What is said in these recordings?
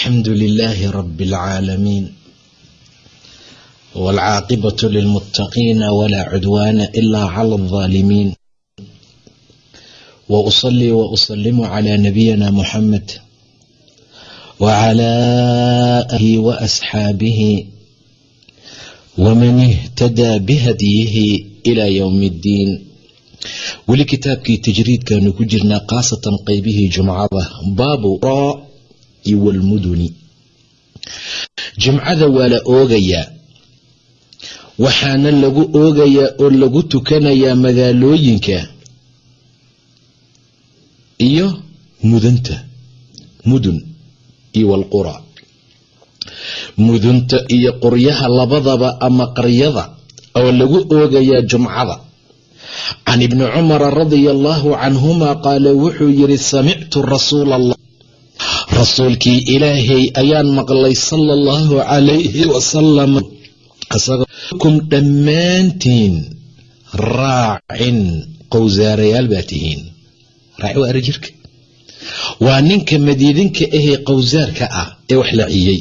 الحمد لله رب العالمين والعاقبة للمتقين ولا عدوان إلا على الظالمين وأصلي وأسلم على نبينا محمد وعلى آله وأصحابه ومن اهتدى بهديه إلى يوم الدين weli kitaabkii tajriidkaanu ku jirnaa khaasatan qeybihii jumcada baabu raa iwalmuduni jumcada waa la oogayaa. Waxaana lagu oogayaa oo lagu tukanayaa magaalooyinka iyo mudunta. Mudun iyo walqura. Mudunta iyo quryaha labadaba ama qaryada oo lagu oogayaa jumcada can ibni cumara radia allaahu canhuma qaala wuxuu yidhi samictu rasuula allah rasuulkii ilaahay ayaan maqlay sala allahu calayhi wasalam isagookum dhammaantiin raacin qowsaarayaal baa tihiin. Raaci waa arajirka waa ninka madiidinka ahee qowsaarka ah ee wax la ciyey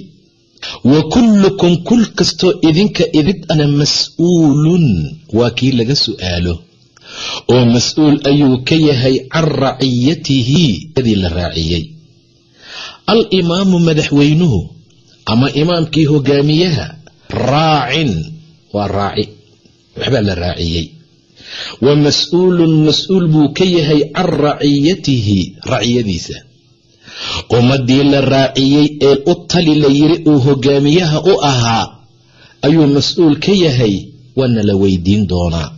wa kullukum kul kastoo idinka idid ana mas'uulun waa kii laga su'aalo. Oo mas'uul ayuu ka yahay can raciyatihi adii la raaciyey al imaamu madaxweynuhu ama imaamkii hogaamiyaha raacin waa raaci waxbaa la raaciyey. Wa mas'uulun mas'uul buu ka yahay can raciyatihi raciyadiisa ummadii la raaciyey ee u tali la yiri uu hogaamiyaha u ahaa ayuu mas'uul ka yahay waana la weydiin doonaa.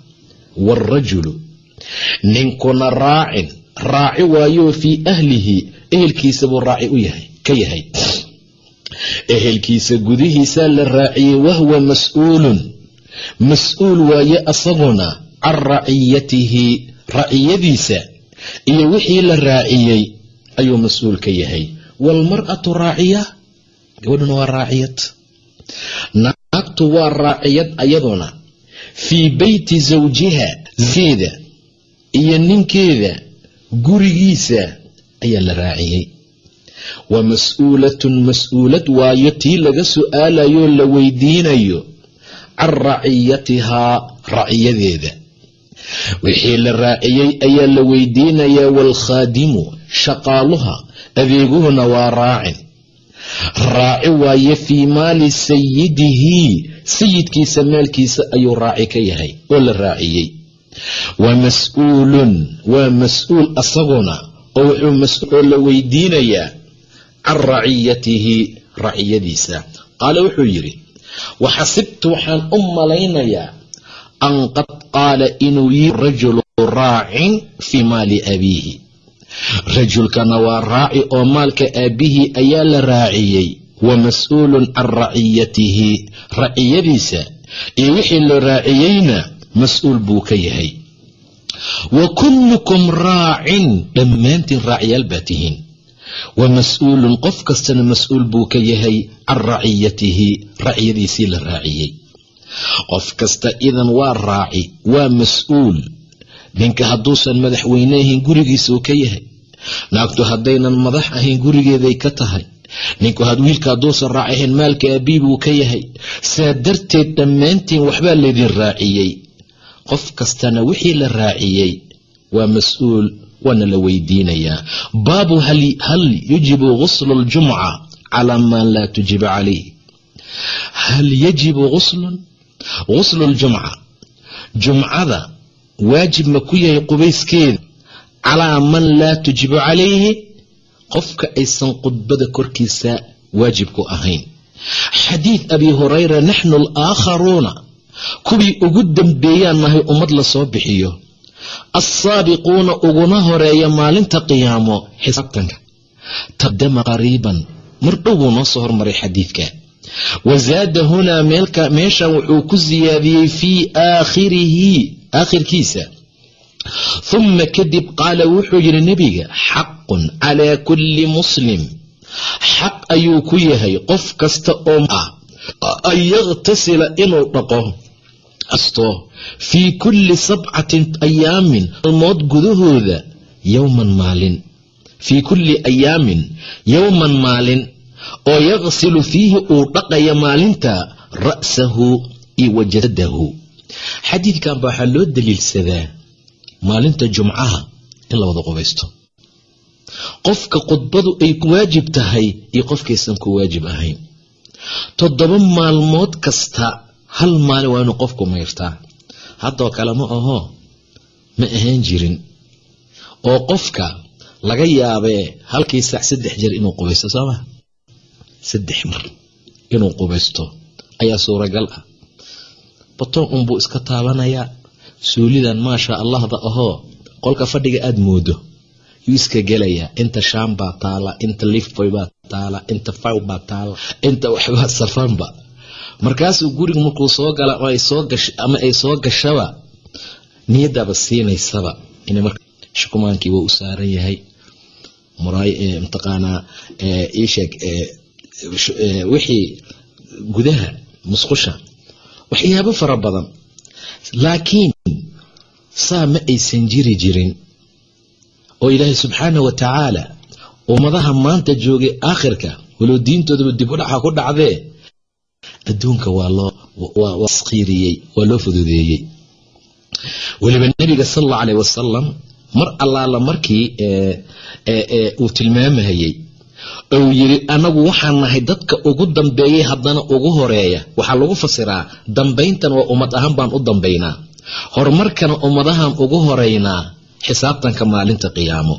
Waalrajulu ninkuna raacin raaci waayoo fii ahlihi ehelkiisa buu raaci u yahay ka yahay. Ehelkiisa gudihiisaa la raaciyey wahwa mas'uulun. Mas'uul waaye asaguna can raciyatihi raciyadiisa iyo wixii la raaciyey ayuu mas'uul ka yahay. Waalmar'atu raaciya gabadhuna waa raaciyad. Naagtu waa raaciyad ayaduna fii beyti zawjiha keeda iyo ninkeeda gurigiisa ayaa la raaciyey wa mas'uulatun mas'uulad waayo tii laga su'aalayo la weydiinayo can raciyatihaa raciyadeeda wixii la raaciyey ayaa la weydiinayaa waalkhaadimu shaqaaluha adeeguhuna waa raacin. Raaci waaye fii maali sayidihi sayidkiisa maalkiisa ayuu raaci ka yahay oo la raaciyey. Wa mas'uulun waa mas'uul asaguna oo wuxuu mas'oo la weydiinayaa can raciyatihi raciyadiisa qaale wuxuu yidhi waxasibtu waxaan u malaynayaa an qad qaala inuu yii rajulu raacin fii maali abiihi. Rajulkana waa raaci oo maalka aabbihii ayaa la raaciyey. Wa mas'uulun can raciyatihi raciyadiisa iyo wixii la raaciyeyna mas'uul buu ka yahay. Wa kullukum raacin dhammaantiin raacyaal baa tihiin wa mas'uulun qof kastana mas'uul buu ka yahay can raciyatihi raciyadiisii la raaciyey. Qof kasta idan waa raaci waa mas'uul ninka hadduusan madaxweyne ahayn gurigiisuu ka yahay. Naagtu haddaynan madax ahayn gurigeeday ka tahay. Ninku wiilka hadduusan raaci ahayn maalka aabii buu ka yahay. Saa darteed dhammaantiin waxbaa laydin raaciyey. Qof kastana wixii la raaciyey waa mas'uul waana la weydiinayaa. Baabu hal yujibu guslu ljumca calaa maa laa tujiba calayh hal yajibu guslun guslu ljumca jumcada waajib ma ku yahay qubayskeeda. Calaa man laa tujibu calayhi qofka aysan khudbada korkiisa waajib ku ahayn. Xadiid abi hurayra naxnu alaakharuuna kuwii ugu dambeeyaan nahay ummad la soo bixiyo assaabiquuna uguna horreeya maalinta qiyaamo xisaabtanka. Taqdama qariiban mar dhow buu noo soo hormaray xadiidka. Wazaada hunaa meeshan wuxuu ku siyaadiyey fii aakhirihi aakhirkiisa. Huma kadib qaala wuxuu yidhi nebiga xaqun calaa kulli muslim. Xaq ayuu ku yahay qof kasta oo ah an yaktasila inuu dhaqo asto fii kulli sabcatin ayaamin maalmood gudahooda yowman maalin. Fii kulli ayaamin yowman maalin oo yaqsilu fiihi uu dhaqaya maalinta ra'sahu iyo wajadahu xadiidkan ba waxaa loo daliilsadaa maalinta jumcaha in la wada qubaysto. Qofka khudbadu ay ku waajib tahay iyo qofkaysan ku waajib ahayn. Toddoba maalmood kasta hal maalin waa inuu qofku mayrtaa? Haddoo kale ma aho ma ahaan jirin. Oo qofka laga yaabee halkii saac saddex jeer inuu qubaysto sooma saddex mar inuu qubaysto ayaa suuragal ah. Batoon unbuu iska taabanayaa. Suulidan maasha allahda ahoo qolka fadhiga aada moodo. Yuu iska gelayaa. Inta shaam baa taala inta lifboy baa taala inta faw baa taala inta waxbaa safanba markaasuu guriga markuu soo gala ama ay soo gashaba niyadaba siinaysaba shukumaankii waa u saaran yahay. Mataqaanaa isheeg wixii gudaha musqusha waxyaabo fara badan. Laakiin saa ma aysan jiri jirin oo ilaahay subxaana wa tacaala ummadaha maanta joogay aakhirka walow diintoodaba dib u dhaca ku dhacdee adduunka waa loo skiiriyey waa loo fududeeyey. Weliba nebiga sal allau aleh wasalam mar allaala markii uu tilmaamahayey ou yidhi anagu waxaan nahay dadka ugu dambeeyey haddana ugu horreeya. Waxaa lagu fasiraa dambayntan waa ummad ahaan baan u dambaynaa. Horumarkana ummadahan ugu horeynaa xisaabtanka maalinta qiyaamo.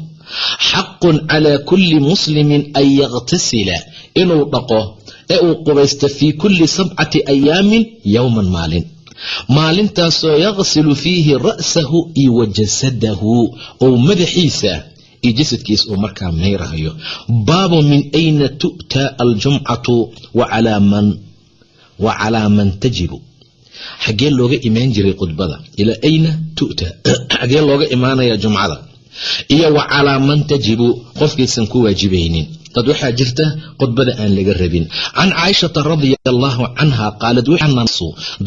Xaqun calaa kulli muslimin an yaktasila inuu dhaqo ee uu qubaysta fii kulli sabcati ayaamin yowman maalin. Maalintaasoo yaqsilu fiihi ra'sahu iyo jasadahu. Ou madaxiisa iyo jasadkiisa uu markaa mayrahayo baabu min ayna tu'taa aljumcatu wa calaa man tajibu. Xaggee looga imaan jiray khudbada ilaa ayna tu'ta. Xaggee looga imaanaya jumcada iyo wa calaa man tajibu qofkaysan ku waajibaynin dad waxaa jirta khudbada aan laga rabin. Can caaishata radia allaahu canha qaalad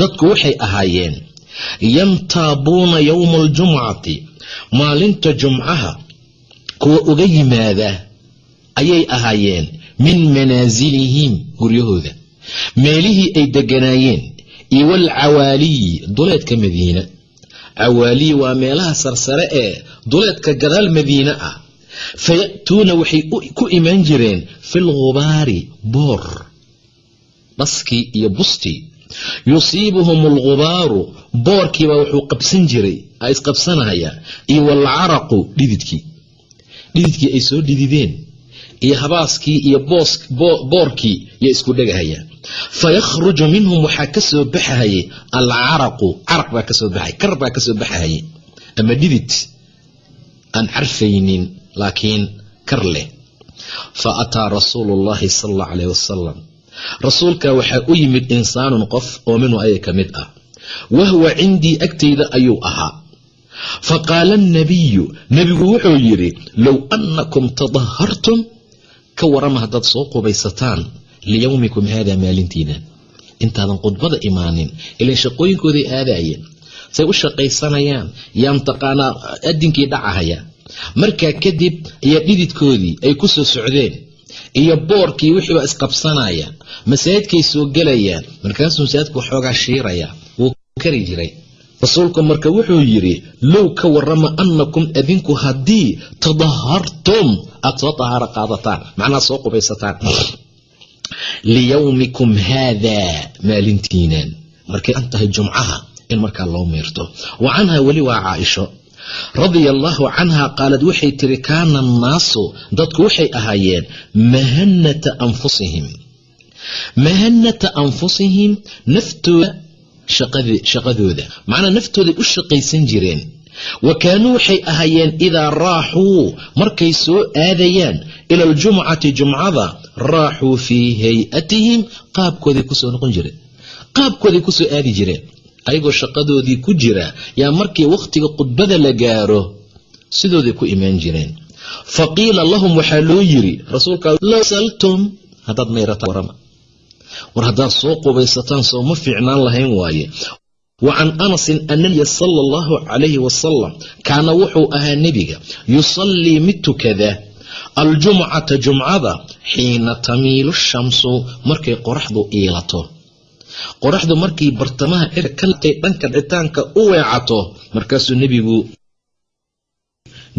dadku waxay ahaayeen yantaabuuna yowma aljumcati maalinta jumcaha kuwa uga yimaada ayay ahaayeen min manaasilihim guryahooda. Meelihii ay deganaayeen iyo walcawaaliyi duleedka madiina. Cawaaliyi waa meelaha sarsare ee duleedka gadaal madiine ah faya'tuuna waxay ku imaan jireen fil ghubaari boor dhaskii iyo bustii yusiibuhum algubaaru boorkiibaa wuxuu qabsan jiray a isqabsanaya iyo walcaraqu dhididkii dhididkii ay soo dhidideen iyo habaaskii iyo boorkii yo isku dhegahaya fayakhruju minhum waxaa ka soo baxahayay alcaraqu caraq baa ka soo baxay kar baa ka soo baxahayay ama dhidid aan carfaynin laakiin kar leh. Fa ataa rasuulu llahi sala allahu caleyh wasalam rasuulka waxaa u yimid insaanun qof oo minhu ayaga ka mid ah. Wahwa cindii agtayda ayuu ahaa. Fa qaala annabiyu nebigu wuxuu yidhi low annakum tadahartum ka warama haddaad soo qubaysataan liyowmikum haada maalintiinan intaadan khudbada imaanin ilan shaqooyinkooday aadaayeen say u shaqaysanayaan yaan taqaanaa adinkii dhacahaya markaa kadib ayaa dhididkoodii ay ku soo socdeen iyo boorkii wixiiba isqabsanaya masaajidkay soo gelayaan markaasuu masaajidku waxoogaa shiiraya wuu kari jiray. Rasuulku marka wuxuu yidhi low ka warama annakum adinku haddii tadahartum aad soo dahaaro qaadataan macnaha soo qubaysataan. Liyowmikum haadaa maalintiinan markay an jumcaha in markaa loo meerto. Wa canha weli waa caaisho radia allaahu canha qaalad waxay tiri kaana annaasu dadku waxay ahaayeen mahanata anfusihim. Mahanata anfusihim naftooda shaqadooda macnaa naftooday u shaqaysan jireen. Wa kaanuu waxay ahaayeen idaa raaxuu markay soo aadayaan ila aljumcati jumcada raaxuu fii hay'atihim qaabkooday ku soo noqon jireen. Qaabkooday ku soo aadi jireen ayagoo shaqadoodii ku jira yaa markii wakhtiga khudbada la gaaro sidooday ku imaan jireen. Fa qiila lahum waxaa loo yiri rasuulka low saltum. Haddaad mayrata warama. War haddaad soo qubaysataan soo ma fiicnaan lahayn waaye. Wa can anasin ana nabiya sala allahu calayhi wasalam kaana wuxuu ahaa nebiga yusallii mid tukada aljumcata jumcada xiina tamiilu shamsu. Markay qoraxdu iilato qoraxdu markii bartamaha ay dhanka dhicitaanka u weecato markaasuu nebigu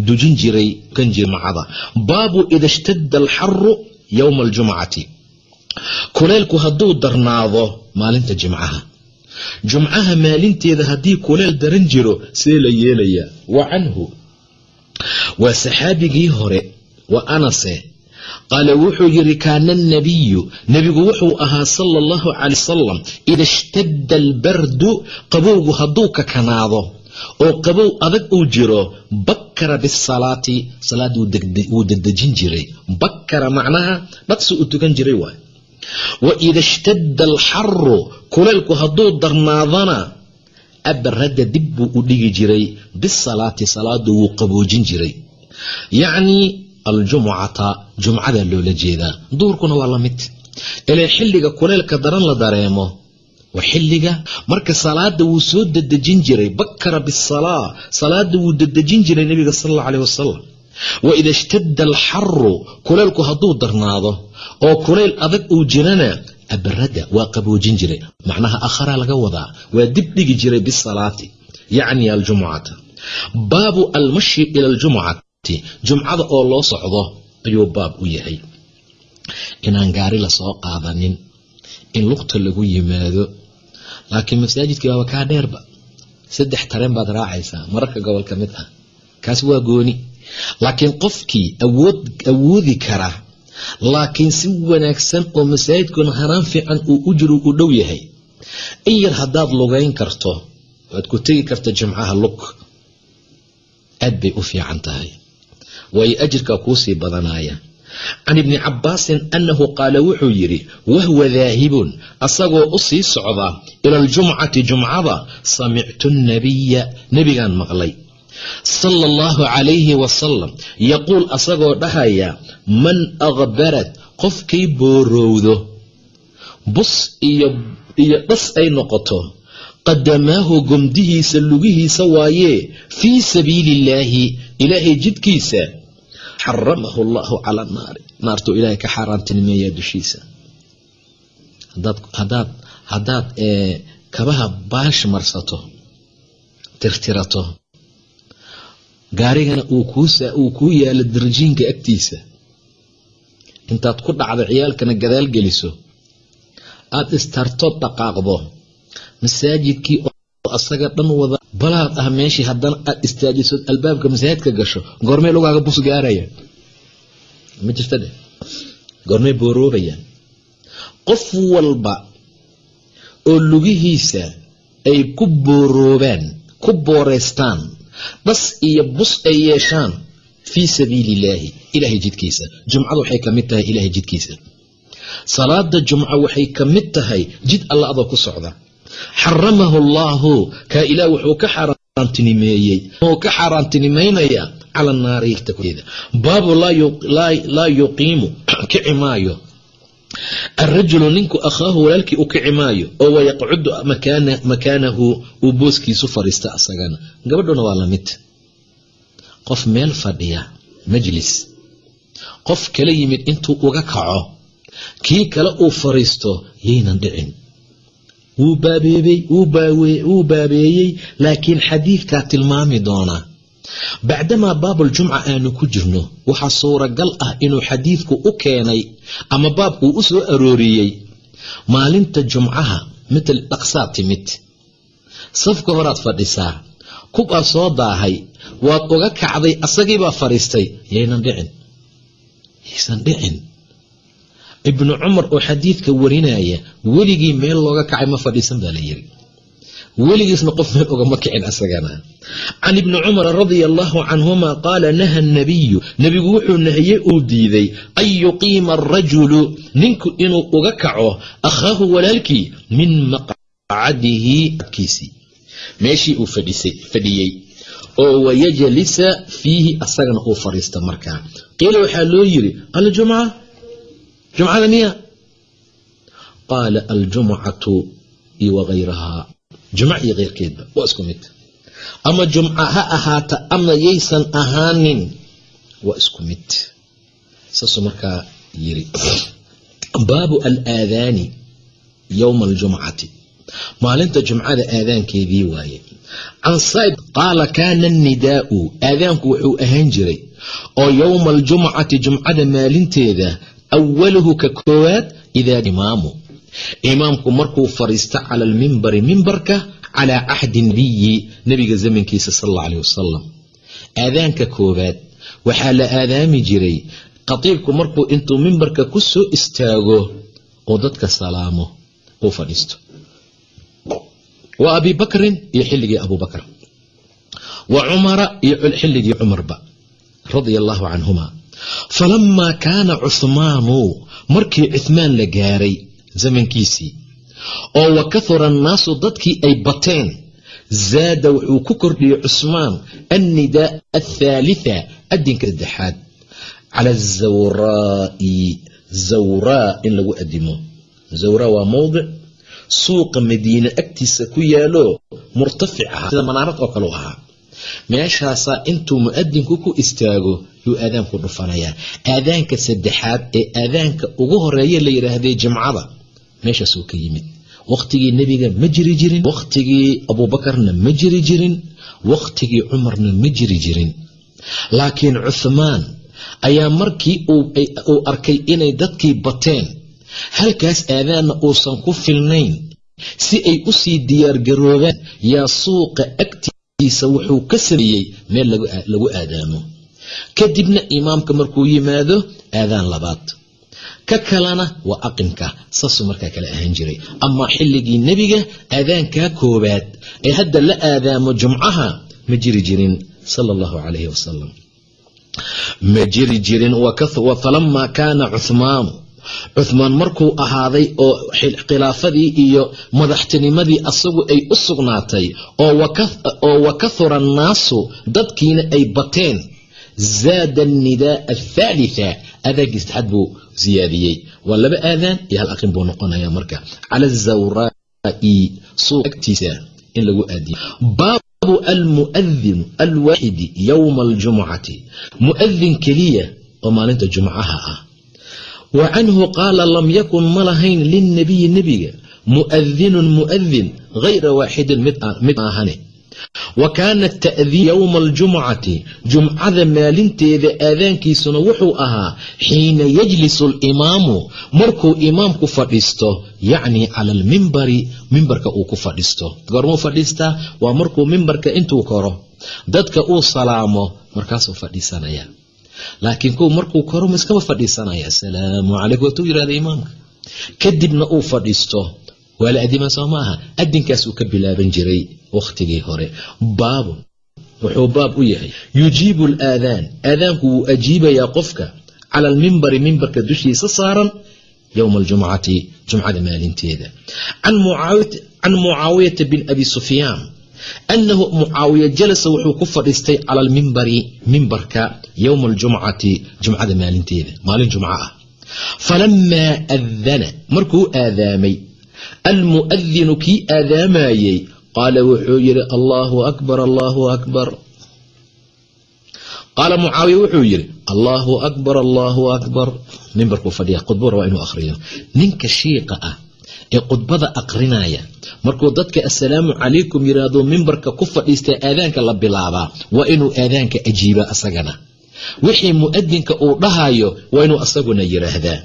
dujin jiray kan jimcada baabu ida ishtadda alxaru yowma aljumcati. Kuleelku hadduu darnaado maalinta jimcaha. Jumcaha maalinteeda haddii kuleel daran jiro see la yeelayaa. Wa canhu. Waa saxaabigii hore wa anase qaala wuxuu yidhi kaana anabiyu nebigu wuxuu ahaa sala allahu calay wasalam ida ishtadda albardu qabowgu hadduu kakanaado oo qabow adag uu jiro bakkara bisalaati salaad wuu dedejin jiray. Bakkara macnaha dhaqsi uu tukan jiray waay. Wa ida ishtadda alxaru kuleylku hadduu darnaadana abrada dib buu u dhigi jiray bisalaati salaadu wuu qaboojin jiray. Yacnii aljumucata jumcada loola jeedaa. Duurkuna waa la mid. Ilaa xilliga kuleylka daran la dareemo. Waa xilliga marka salaada wuu soo dedejin jiray bakkara bisalaa salaada wuu dedejin jiray nebiga sal alla aleh wasalam wa ida ishtadda alxaru kuleylku hadduu darnaado oo kulayl adag uu jirana abrada waa qaboojin jiray. Macnaha akharaa laga wadaa waa dib dhigi jiray bisalaati yacni aljumucata. Baabu almashi ila aljumucati jumcada oo loo socdo ayuu baab u yahay. Inaan gaari la soo qaadanin in lugta lagu yimaado. Laakiin masaajidkii waaba kaa dheerba. Saddex tareen baad raacaysaa mararka gobol ka mid ah. Kaas waa gooni. Laakiin qofkii awood awoodi kara laakiin si wanaagsan oo masaajidkuna hanaan fiican uu u jiro u dhow yahay. In yar haddaad lugayn karto waad ku tegi karta jimcaha lug. Aad bay u fiican tahay waayo ajirkaa kuusii badanaya can ibni cabaasin annahu qaala wuxuu yidhi wahwa daahibun asagoo u sii socda ila aljumcati jumcada samictu nabiya nebigaan maqlay. Sala allahu calayhi wasalam yaquul asagoo dhahaya man akhbarad qofkay boorowdo bus iyo dhas ay noqoto qadamaahu gomdihiisa lugihiisa waayee fii sabiili illaahi ilaahay jidkiisa xaramahu allahu cala naari. Naartuu ilaahay ka xaaraantinimeeyaa dushiisa. Hadaad haddaad kabaha baash marsato tirtirato gaarigana uu kuu yaalo darjiinka agtiisa. Intaad ku dhacdo ciyaalkana gadaal geliso. Aada istartood dhaqaaqdo. Masaajidkii oo asaga dhan wada balaad ah meeshii haddana aad istaajiso albaabka masaajidka gasho goormee lugaaga bus gaaraya. Ma jirta dheh goormee booroobayaan qof walba oo lugihiisa ay ku booroobaan ku booreystaan dhas iyo bus ay yeeshaan fii sabiili illaahi ilaahay jidkiisa jumcadu waxay ka mid tahay ilaahay jidkiisa salaada jumco waxay ka mid tahay jid alla adoo ku socda xaramahu allaahu kaa ilaah wuxuu ka xaaraantinimeeyey wuxuu ka xaaraantinimaynaya cala naari takeeda baabu laa yuqiimu kici maayo. Alrajulu ninku akhaahu walaalkii u kici maayo oo wayaqcudu makaanahu uu booskiisu fariista asagana. Gabadhuna waa la mid qof meel fadhiya majlis. Qof kala yimid intuu uga kaco kii kale uu fariisto yaynan dhicin wuu baabeeyey laakiin xadiidkaa tilmaami doonaa bacdamaa baabuljumca aanu ku jirno waxaa suuragal ah inuu xadiidku u keenay ama baabkuu u soo arooriyey. Maalinta jumcaha mital dhaqsaad timid. Safka horaad fadhisaa. Kubaa soo daahay. Waad uga kacday asagiibaa fadhiistay. Yaynan dhicin. Yaysan dhicin ibnu cumar oo xadiidka warinaya weligii meel looga kacay ma fadhiisan baa la yiri. Weligiisna qof meel ugama kicin asagana. Can ibni cumara radia allahu canhuma qaala naha nabiyu nebigu wuxuu nahiyey uu diiday an yuqiima arajulu ninku inuu uga kaco akhaahu walaalkii min maqcadihi kiisii meeshii uu fadhiyey. Oo wayajlisa fiihi asagana uu fadhiista markaa. Qiila waxaa loo yiri aljumca jumcada miya qaala aljumcatu iyo wagayrahaa jumc iyo keyrkeedba waa isku mid ama jumca ha ahaata ama yaysan ahaanin waa isku mid saasuu markaa yiri baabu alaadaani yowma aljumcati maalinta jumcada aadaankeedii waaye can saib qaala kaana annidaa'u aadaanku wuxuu ahaan jiray oo yowma aljumcati jumcada maalinteeda awaluhu ka koowaad idaa imaamu imaamku markuu fadhiisto cala almimbari mimbarka calaa cahdi nabiyi nabiga zamankiisa sal alla aleh wasalam aadaanka koowaad waxaa la aadaami jiray khatiibku markuu intuu mimbarka ku soo istaago oo dadka salaamo uu fadhiisto wa abi bakrin iyo xilligii abubakr wa cumara iyo xilligii cumarba radia allahu canhuma falamaa kaana cuhmaanu markii cuhmaan la gaaray zamankiisii oo wa kahura annaasu dadkii ay bateen zaada wuxuu ku kordhiyey cusmaan annidaa athaalitha adinka saddexaad cala azawraa'i zawraa in lagu adimo zawraa waa mowdic suuqa madiine agtiisa ku yaalo murtafic ahaa sida manaarad oo kaleu ahaa meeshaasaa intuu mu'adinku ku istaago yuu aadaanku dhufanayaa. Aadaanka saddexaad ee aadaanka ugu horreeya la yidhaahdee jimcada meeshaasuu ka yimid. Wakhtigii nebiga ma jiri jirin. Wakhtigii abuubakarna ma jiri jirin. Wakhtigii cumarna ma jiri jirin. Laakiin cuhmaan ayaa markii uu arkay inay dadkii bateen halkaas aadaanna uusan ku filnayn si ay u sii diyaargaroobaan yaa suuqa agtiisa wuxuu ka sameeyey meel lagu aadaamo. Kadibna imaamka markuu yimaado aadaan labaad. Ka kalena waa aqimka saasuu markaa kale ahaan jiray. Amaa xilligii nebiga aadaankaa koowaad ee hadda la aadaamo jumcaha ma jiri jirin sala allahu calayhi wasalam ma jiri jirin falamaa kaana cuhmaanu cuhmaan markuu ahaaday oo khilaafadii iyo madaxtinimadii asagu ay u sugnaatay oo wa kahura annaasu dadkiina ay bateen zaada annidaa athaalitha aadaanki saddexaad buu siyaadiyey waa laba aadaan iyo hal aqin buu noqonaya marka. Cala azawraa'i suuq agtiisa in lagu aadiyo. Baabu almu'adin alwaaxidi yowma aljumcati mu'adin keliya oo maalinta jumcaha ah wa canhu qaala lam yakun ma lahayn lilnabiyi nebiga mu'adinun mu'adin hayra waaxidin mid ahane wa kaana ta'diin yowma aljumcati jumcada maalinteeda aadaankiisuna wuxuu ahaa xiina yajlisu alimaamu markuu imaamku fadhiisto yacnii cala almimbari mimbarka uu ku fadhiisto goormuu fadhiistaa waa markuu mimbarka intuu koro dadka uu salaamo markaasuu fadhiisanaya laakiin kuw markuu koro miskaba fadhiisanaya asalaamu calaykum waatuu yihahda imaamka kadibna uu fadhiisto waa la adimaa soo maaha? Adinkaasuu ka bilaaban jiray wakhtigii hore. Baabun wuxuu baab u yahay yujiibu alaadaan aadaanku wuu ajiibayaa qofka cala almimbari mimbarka dushiisa saaran yowma aljumcati jumcada maalinteeda. Can mucaawiyata bin abi sufyaan annahu mucaawiya jalasa wuxuu ku fadhiistay cala almimbari mimbarka yowma aljumcati jumcada maalinteeda maalin jumco ah falamaa adana markuu aadaamay almu'adinu kii aadaamayey qaala wuxuu yidhi allaahu akbar allaahu akbar qaala mucaawiya wuxuu yidhi allaahu akbar allaahu akbar mimbarkuu fadhiya khudbuu rabaa inuu akhriyo ninka shiiqa ah ee khudbada aqrinaya. Markuu dadka assalaamu calaykum yidhaahdo mimbarka ku fadhiista aadaanka la bilaabaa waa inuu aadaanka ajiiba asagana. Wixii mu'adinka uu dhahayo waa inuu asaguna yidhaahdaa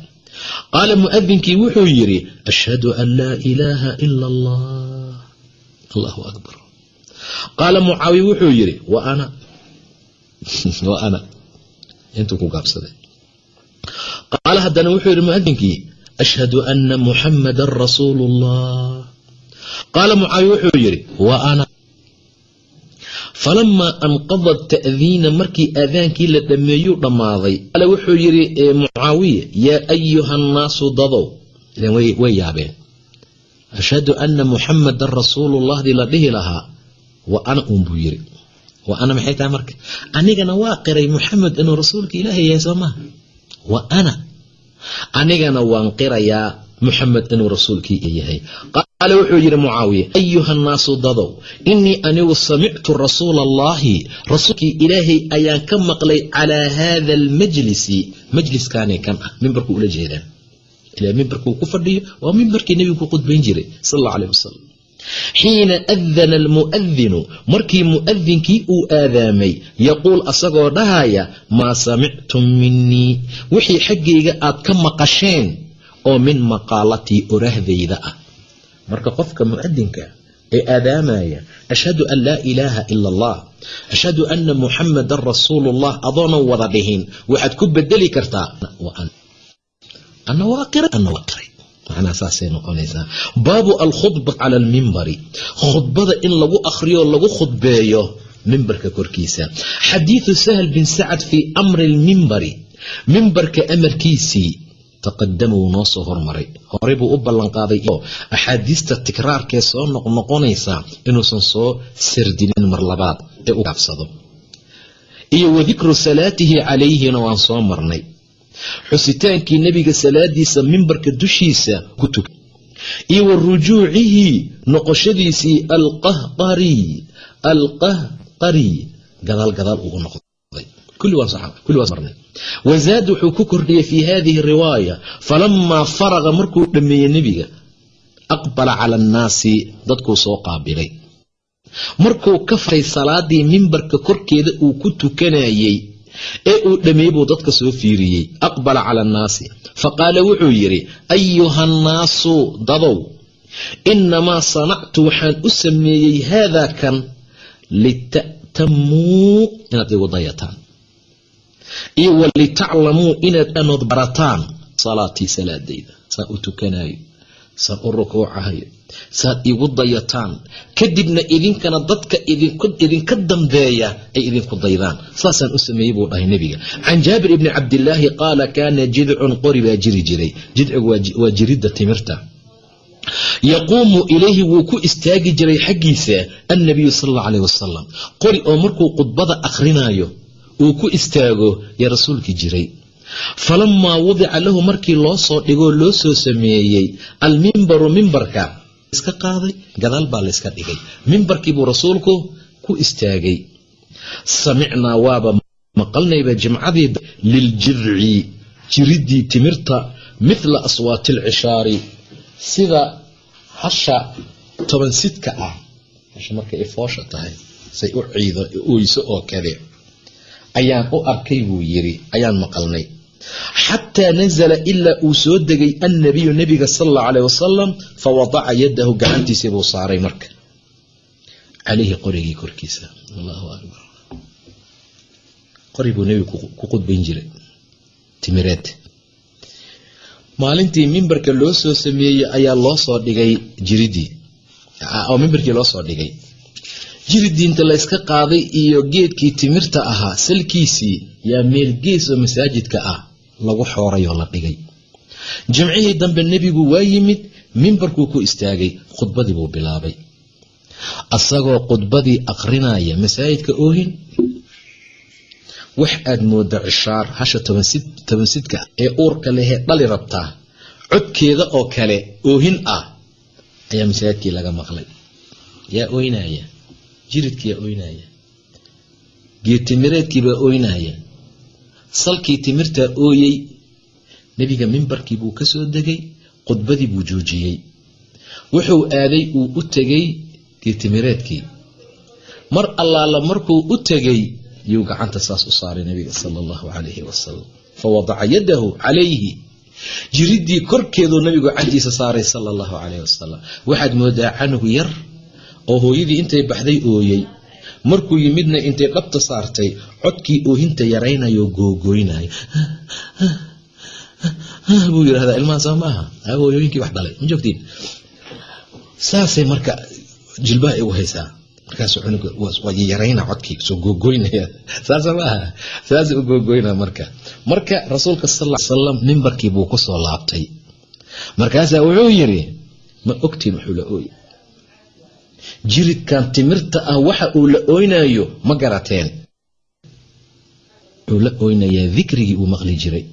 qaala mu'adinkii wuxuu yidhi ashhadu an laa ilaaha ila allah allahu akbar. Qaala mucaawiya wuxuu yidhi wa ana. Wa ana. Intuu ku gaabsaday. Qaala haddana wuxuu yidhi mu'adinkii ashhadu ana muxamadan rasuulu ullah qaala mucaawiya wuxuu yidhi wa falamaa anqada ta'diina markii aadaankii la dhammeeyuu dhammaaday qaala wuxuu yidhi mucaawiya yaa ayuha nnaasu dadow way yaabeen ashhadu ana muxamadan rasuulullahdii la dhihi lahaa wa ana uun buu yiri wa ana maxay tahay marka anigana waa qiray muxamed inuu rasuulka ilaahay yahay soo maha wa ana anigana waan qirayaa muxamed inuu rasuulkii yahay. Qaala wuxuu yidhi mucaawiya ayuha nnaasu dadow inii anigu samictu rasuula allahi rasuulkii ilaahay ayaan ka maqlay calaa haada almajlisi. Majliskaani kan ah mimbarku ula jeedaan ilaa mimbarkuu ku fadhiyo waa mimbarkii nebigu ku khudbayn jiray sal alla alayh wasalam xiina adana almu'adinu markii mu'adinkii uu aadaamay yaquul asagoo dhahaya maa samictum minii wixii xaggayga aad ka maqasheen oo min maqaalatii oraahdayda ah. Marka qofka mu'adinka ee aadaamaya ashhadu an laa ilaaha ila allah ashhadu ana muxamadan rasuulullah adoonan wada dhihin. Waxaad ku bedeli kartaa macnaha saasay noqonaysaa. Baabu alkhudba cala almimbari khudbada in lagu akhriyo lagu khudbeeyo mimbarka korkiisa. Xadiidu sahl bin sacad fii amri lmimbari mimbarka amarkiisii taqadama wuu noo soo hormaray. Horey buu u ballanqaaday. Axaadiista tikraarkee soo noqnoqonaysa inuusan soo sardinin mar labaad ee u gaabsado iyo wa dikru salaatihi calayhina waan soo marnay xusitaankii nebiga salaadiisa mimbarka dushiisa ku tukay iyo wa rujuucihi noqoshadiisii alqahqari alqahqari. Gadaal gadaal uu u noqday wazaad wuxuu ku kordhiyey fii hadihi riwaaya falamaa faraqa markuu dhammeeyey nebiga aqbala cala annaasi dadkuu soo qaabilay. Markuu ka faray salaadii mimbarka korkeeda uu ku tukanayey ee uu dhammeeyey buu dadka soo fiiriyey. Aqbala cala annaasi. Faqaala wuxuu yidhi ayuha nnaasu dadow inamaa sanactu waxaan u sameeyey haadaa kan lita'tamuu inaad igu dayataan iyo walitaclamuu inaad anood barataan salaatii salaadayda saan u tukanayo saan u rukuucahayo saad igu dayataan. Kadibna idinkana dadka idinka dambeeya ay idinku daydaan. Saasaan u sameeyey buu dhahay nebiga. Can jaabir ibni cabdilaahi qaala kaana jidcun qori baa jiri jiray. Jidcigu waa jiridda timirta. Yaquumu ilayhi wuu ku istaagi jiray xaggiisa annabiyu sal alla alayh wasalam qori oo markuu khudbada akhrinayo uu ku istaago yaa rasuulkii jiray. Falamaa wudica lahu markii loo soo dhigoo loo soo sameeyey almimbaru mimbarka iska qaaday gadaal baa layska dhigay. Mimbarkii buu rasuulku ku istaagay. Samicnaa waaba maqalnayba jimcadii liljidci jiridii timirta mithla aswaati alcishaari sida hasha toban sidka ah hasha markay ay foosha tahay say u ciido oyso oo kale ayaan u arkay buu yiri ayaan maqalnay xataa nazala ilaa uu soo degay annabiyu nebiga sal allau alayh wasalam fa wadaca yadahu gacantiisii buu saaray marka calayhi qorigii korkiisa allahu akbar qori buu nebigu ku qudbayn jiray timireed maalintii mimbarka loo soo sameeyey ayaa loo soo dhigay jiridii oo mimbarkii loo soo dhigay jiridiinta layska qaaday iyo geedkii timirta ahaa salkiisii yaa meel gees oo masaajidka ah lagu xooray oo la dhigay. Jimcihii dambe nebigu waa yimid mimbarkuu ku istaagay khudbadii buu bilaabay. Asagoo khudbadii akrinaya masaajidka oohin wax aad mooda cishaar hasha tobansidka ee uurka lehee dhali rabtaa codkeeda oo kale oohin ah ayaa masaajidkii laga maqlay. Yaa ooynaya jiridkiyaa ooynaya geedtimireedkiibaa ooynaya salkii timirtaa ooyey. Nebiga mimbarkii buu ka soo degay khudbadii buu joojiyey. Wuxuu aaday uu u tegey geedtimireedkii mar allaala markuu u tegey yuu gacanta saas u saaray nabiga sala allahu calayhi wasalam fa wadaca yadahu calayhi. Jiridii korkeeduu nabigu gacantiisa saaray sala allahu calayhi wasalam waxaad moodaa canug yar oo hooyadii intay baxday ooyey markuu yimidna intay dhabta saartay codkii oohinta yaraynayo googooynayo. Buu yidhahdaa ilmaha soo maaha hooyooyinkii wax dhalay. Ma joogtiin. Saasay marka jilbaha ay u haysaa markaas cunuga waa yarayna codkii soo googoynaya saasa ma aha. U googoyna marka. Marka rasuulka sal salam mimbarkii buu ku soo laabtay. Markaasaa wuxuu yidhi ma ogtiin wuxuu la ooy jiridkan timirta ah waxa uu la oynayo ma garateen. Wuxuu la oynayaa dikrigii uu maqli jiray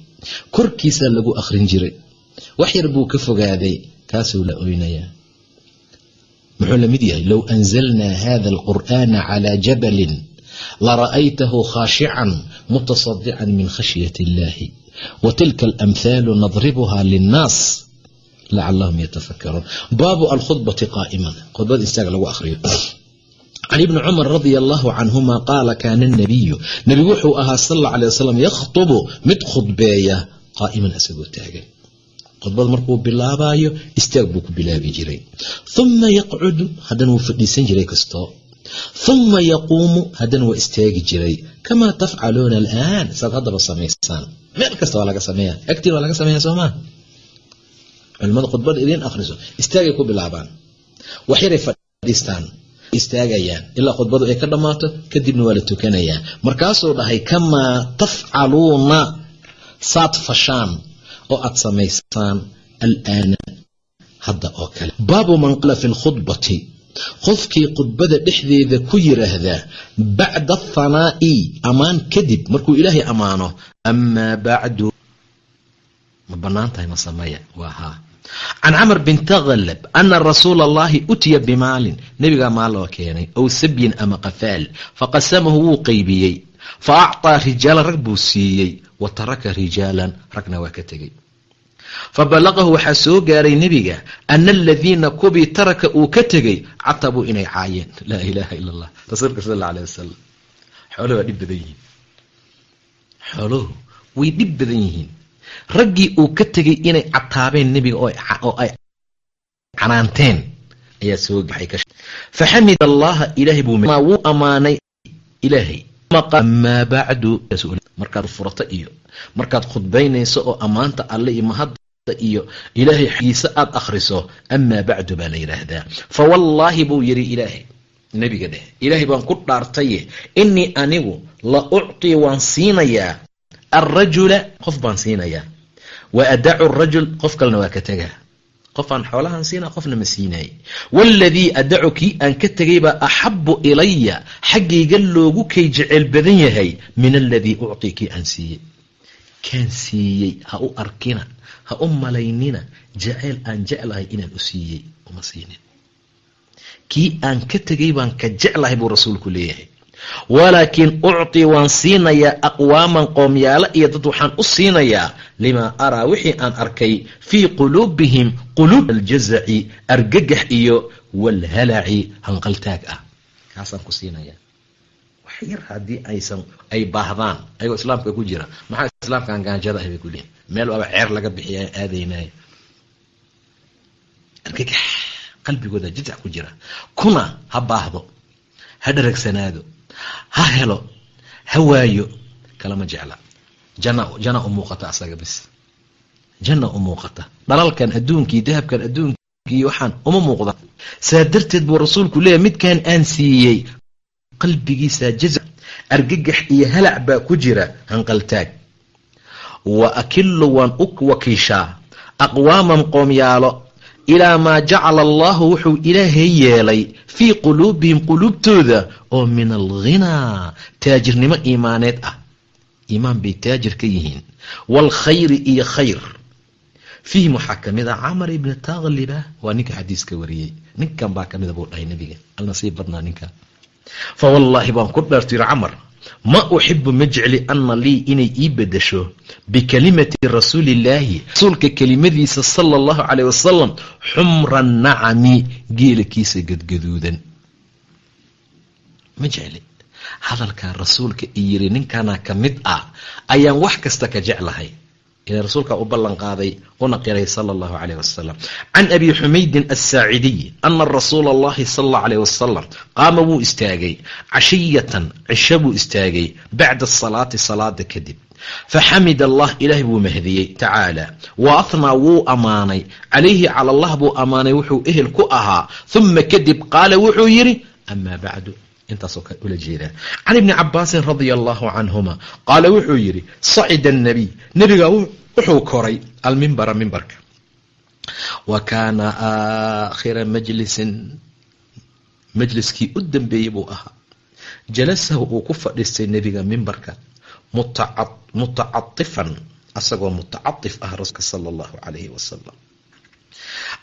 korkiisaa lagu akhrin jiray. Wax yar buu ka fogaaday kaasuu la oynayaa. Muxuu la mid yahay? Low anzalnaa hada alqur'aana calaa jabalin lara'aytahu khaashican mutasadican min khashyati illahi wa tilka alamhaalu nadribuha linnaas lacalahum yatafakaruun baabu alkhudbati qaa'iman khudbada istaaga lagu akhriyo can ibni cumar radia allahu canhuma qaala kaana nabiyu nebigu wuxuu ahaa sal alla alay wasalam yakhtubu mid khudbeeya qaa'iman asagoo taagan khudbad markuu bilaabayo istaag buu ku bilaabi jiray uma yaqcudu haddana wuu fadhiisan jiray kastoo uma yaquumu haddana waa istaagi jiray kamaa tafcaluuna alaan saad haddaba samaysaan meel kasta waa laga sameeya agtiin waa laga sameeya soomaa culimada khudbada idiin akhriso istaagay ku bilaabaan. Waxyaray fadhiistaan istaagayaan ilaa khudbadu ay ka dhammaato kadibna waa la tukanayaa. Markaasuu dhahay kamaa tafcaluuna saad fashaan oo aad samaysaan alaana hadda oo kale. Baabu man qala fi lkhudbati qofkii khudbada dhexdeeda ku yiraahdaa bacda athanaa'i ammaan kadib markuu ilaahay ammaano amaa bacdu. Ma bannaan tahay ma sameya waa haa can camr bin taklab ana rasuula allahi utiya bimaalin nebigaa maal loo keenay ow sabyin ama qafaal faqasamahu wuu qaybiyey fa acطaa rijaalan rag buu siiyey wa taraka rijaalan ragna waa ka tegey fabalaqahu waxaa soo gaaray nebiga ana aladiina kubii taraka uu ka tegey catabuu inay caayeen laa ilaaha ila allah rasuulka sal aleh wasalam xooluhu waa dhib badan yihiin xooluhu way dhib badan yihiin raggii uu ka tegey inay cataabeen nebiga oo ay canaanteen ayaa soo faxamid allaha ilahay buu wuu ammaanay ilaahay? Amaa bacdu? Markaad furato iyo markaad khudbaynayso oo ammaanta alle iyo mahadda iyo ilaahay xagiisa aad akhriso amaa bacdu baa la yidhaahdaa. Fa wallaahi buu yidhi ilaahay nebiga dheh ilaahay baan ku dhaartaye innii anigu la ucطii waan siinayaa alrajula qof baan siinayaa wa adacu rajul qof kalena waa ka tegaa qofaan xoolahan siinaa qofna ma siinaay waaladii adacu kii aan ka tegaybaa axabu ilaya xaggayga loogu kay jeceyl badan yahay min aladii ucطii kii aan siiyey kaan siiyey ha u arkina ha u malaynina jaceyl aan jeclahay inaan u siiyey uma siinin kii aan ka tegay baan ka jeclahay buu rasuulku leeyahay walaakin ucطii waan siinayaa aqwaaman qoomyaalo iyo dad waxaan u siinayaa limaa araa wixii aan arkay fii quluubihim quluub aljazaci argagax iyo walhalaci hanqaltaag ah. Kaasaan ku siinayaa. Wax yar haddii aysan ay baahdaan ayagoo islaamka ku jira maxaa islaamkan gaanjada ah bay ku leeyihiin meel waaba ceer laga bixiya aadaynay argagax qalbigooda jazac ku jira. Kuna ha baahdo ha dharagsanaado ha helo ha waayo kalama jecla. Jana u muuqata asaga bis janna u muuqata. Dhalalkan adduunkii dahabkan adduunkii waxaan uma muuqda. Saa darteed buu rasuulku leeyahy midkan aan siiyey qalbigiisaa jazac argagax iyo halac baa ku jira hanqaltaag. Wa akillu waan u wakiishaa aqwaaman qoomyaalo ilaa maa jacala allahu wuxuu ilaahay yeelay fii quluubihim quluubtooda oo min alghinaa taajirnimo iimaaneed ah. Iimaan bay taajir ka yihiin. Waalkhayri iyo khayr. Fiihim waxaa ka mid ah camar ibni takhliba waa ninka xadiiska wariyey. Ninkan baa kamida buu dhahay nabiga alnasiib badnaa ninka. Fa wallaahi baan ku dheertiri camar ma uxibu ma jecli ana lii inay ii bedesho bikalimati rasuulillaahi rasuulka kelimadiisa sala allahu caleyh wasalam xumra nacami geelakiisa gadgaduudan. Ma jecli? Hadalkan rasuulka i yiri ninkanaa ka mid ah ayaan wax kasta ka jeclahay ila rasuulkaa u ballan qaaday una qiray sala allahu caleyh wasalam can abi xumaydin assaacidiy ana rasuula allahi sala allahu caleyh wasalam qaama wuu istaagay cashiyatan cisho buu istaagay bacda asalaati salaada kadib. Faxamid allah ilaahay buu mahdiyey tacaala. Wa ahnaa wuu ammaanay. Calayhi cala allah buu ammaanay wuxuu ehel ku ahaa. Uma kadib qaala wuxuu yidhi amaa bacdu. Intaasoo kale ula jeedaa can ibni cabaasin radia allahu canhuma qaala wuxuu yidhi sacida annabiy. Nebiga wuxuu koray almimbara mimbarka. Wa kaana aakhira majlisin majliskii u dambeeyey buu ahaa. Jalasahu uu ku fadhiistay nebiga mimbarka mutacatifan asagoo mutacatif ah rasuulka sala allahu calayhi wasalam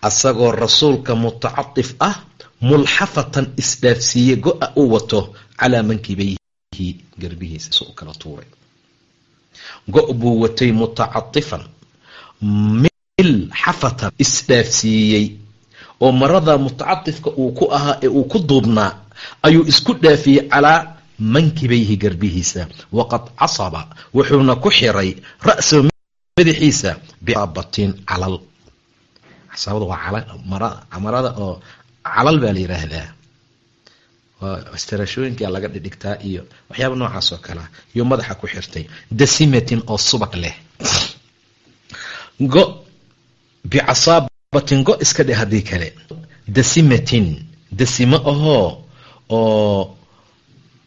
asagoo rasuulka mutacatif ah mulxafatan isdhaafsiiye go-a u wato calaa mankibayhi garbihiisa su u kala tuuray go- buu watay mutacatifan milxafatan isdhaafsiiyey. Oo marada mutacatifka uu ku ahaa ee uu ku duubnaa ayuu isku dhaafiyey calaa mankibayhi garbihiisa. Waqad casaba wuxuuna ku xiray ra'sahu madaxiisa bibatin calal. Casaabada waa marada oo calal baa la yidhaahdaa waa istaraashooyinkaa laga dhidhigtaa iyo waxyaaba noocaas oo kalea iyo madaxa ku xirtay. Dasimatin oo subag leh. Go bicasaabatin go iska dhe haddii kale. Dasimatin dasimo ahoo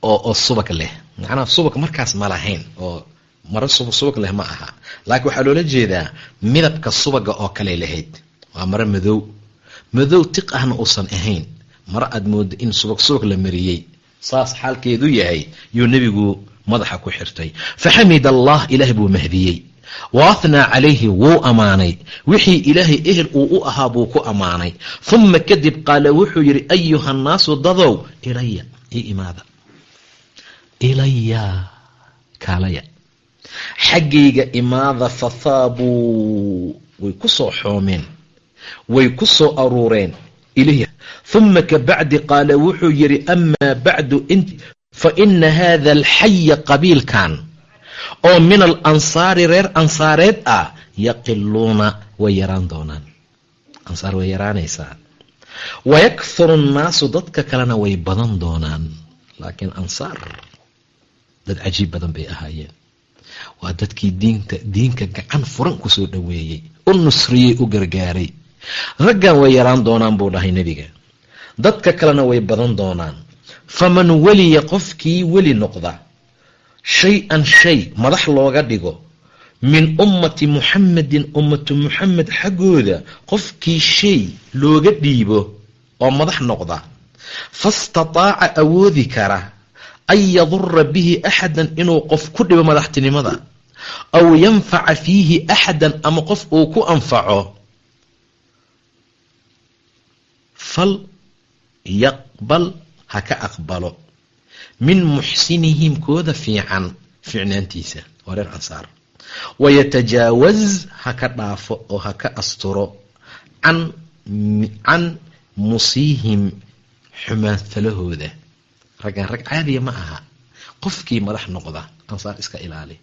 oo subag leh. Macnaha subag markaas ma lahayn oo maro subag leh ma aha. Laakiin waxaa loola jeedaa midabka subaga oo kale lahayd. Waa maro madow. Madow tiq ahna uusan ahayn maro aad moodo in subag subag la mariyey saas xaalkeedu yahay yuu nebigu madaxa ku xirtay. Faxamid allah ilaah buu mahdiyey. Wa athnaa calayhi wuu ammaanay wixii ilaahay ehel uu u ahaa buu ku ammaanay uma kadib qaala wuxuu yidhi ayuha nnaasu dadow ilaya ii imaada. Ilaya kaalaya. Xaggayga imaada fathaabuu way ku soo xoomeen way ku soo aruureen ilayhi uma kabacdi qaala wuxuu yidhi amaa bacdu fa ina hada alxaya qabiilkan oo min alansaari reer ansaareed ah yaqiluuna way yaraan doonaan ansaar way yaraanaysaa wayakthuru nnaasu dadka kalena way badan doonaan laakiin ansaar dad cajiib badan bay ahaayeen waa dadkii diinta diinka gacan furan ku soo dhoweeyey u nusriyey u gargaaray raggan way yaraan doonaan buu dhahay nebiga. Dadka kalena way badan doonaan. Faman weliya qofkii weli noqda shay-an shay madax looga dhigo min ummati muxamedin ummatu muxamed xaggooda qofkii shay looga dhiibo oo madax noqda fastataaca awoodi kara an yadura bihi axadan inuu qof ku dhibo madaxtinimada aw yanfaca fiihi axadan ama qof uu ku anfaco fal yaqbal ha ka aqbalo min muxsinihim kooda fiican fiicnaantiisa waa reer ansaar wayatajaawaz ha ka dhaafo oo ha ka asturo can musiihim xumaanfalahooda raggan rag caadiya ma aha qofkii madax noqda ansaar iska ilaali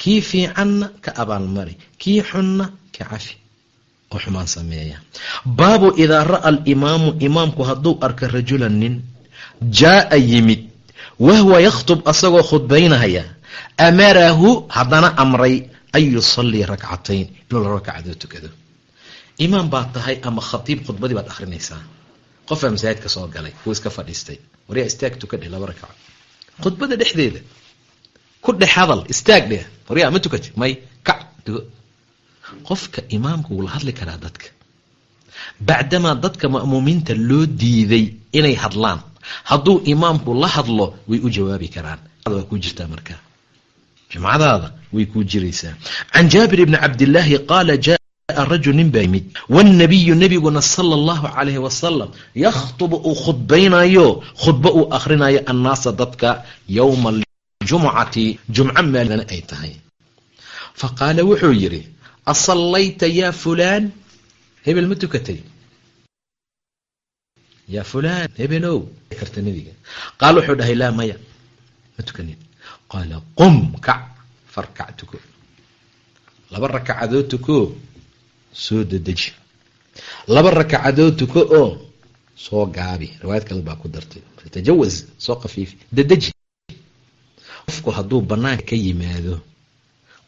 kii fiicanna ka abaalmari kii xunna ka cafi oo xumaan sameeya. Baabu idaa ra'a alimaamu imaamku hadduu arka rajulan nin jaa'a yimid wahwa yakhtub asagoo khudbaynaya amarahu haddana amray an yusallii rakcatayn inuu laba ragcadood tukado. Imaam baad tahay ama khatiib khudbadii baad akhrinaysaa? Qofaa masaajidka soo galay wuu iska fadhiistay. Waryaa istaag tukadheh laba ragco khudbada dhexdeeda ku dhex hadal istaag dheh waryaa ma tukati may kac qofka imaamka wuu la hadli karaa dadka. Bacdamaa dadka ma'muumiinta loo diiday inay hadlaan hadduu imaamku la hadlo way u jawaabi karaan. Waa kuu jirtaa markaa jumcadaada way kuu jiraysaa. Can jaabir ibni cabdillaahi qaala jaa rajul nin baa yimid. Wاnnabiyu nebiguna sala allahu calayhi wasalam yakhtubu uu khudbaynayo khudbo uu akhrinayo annaasa dadka yowma aljumcati jumco maalana ay tahay. Faqaala wuxuu yidhi asallayta yaa fulaan hebel ma tukatay yaa fulaan hebelow karta nebiga qaal wuxuu dhahay laa maya ma tukanin qaala qum kac farkac tuko laba rakacadood tuko soo dedeji laba rakacadood tuko oo soo gaabi riwaayad kale baa ku dartay tajawaz soo kafiifi dedeji qofku hadduu banaanka ka yimaado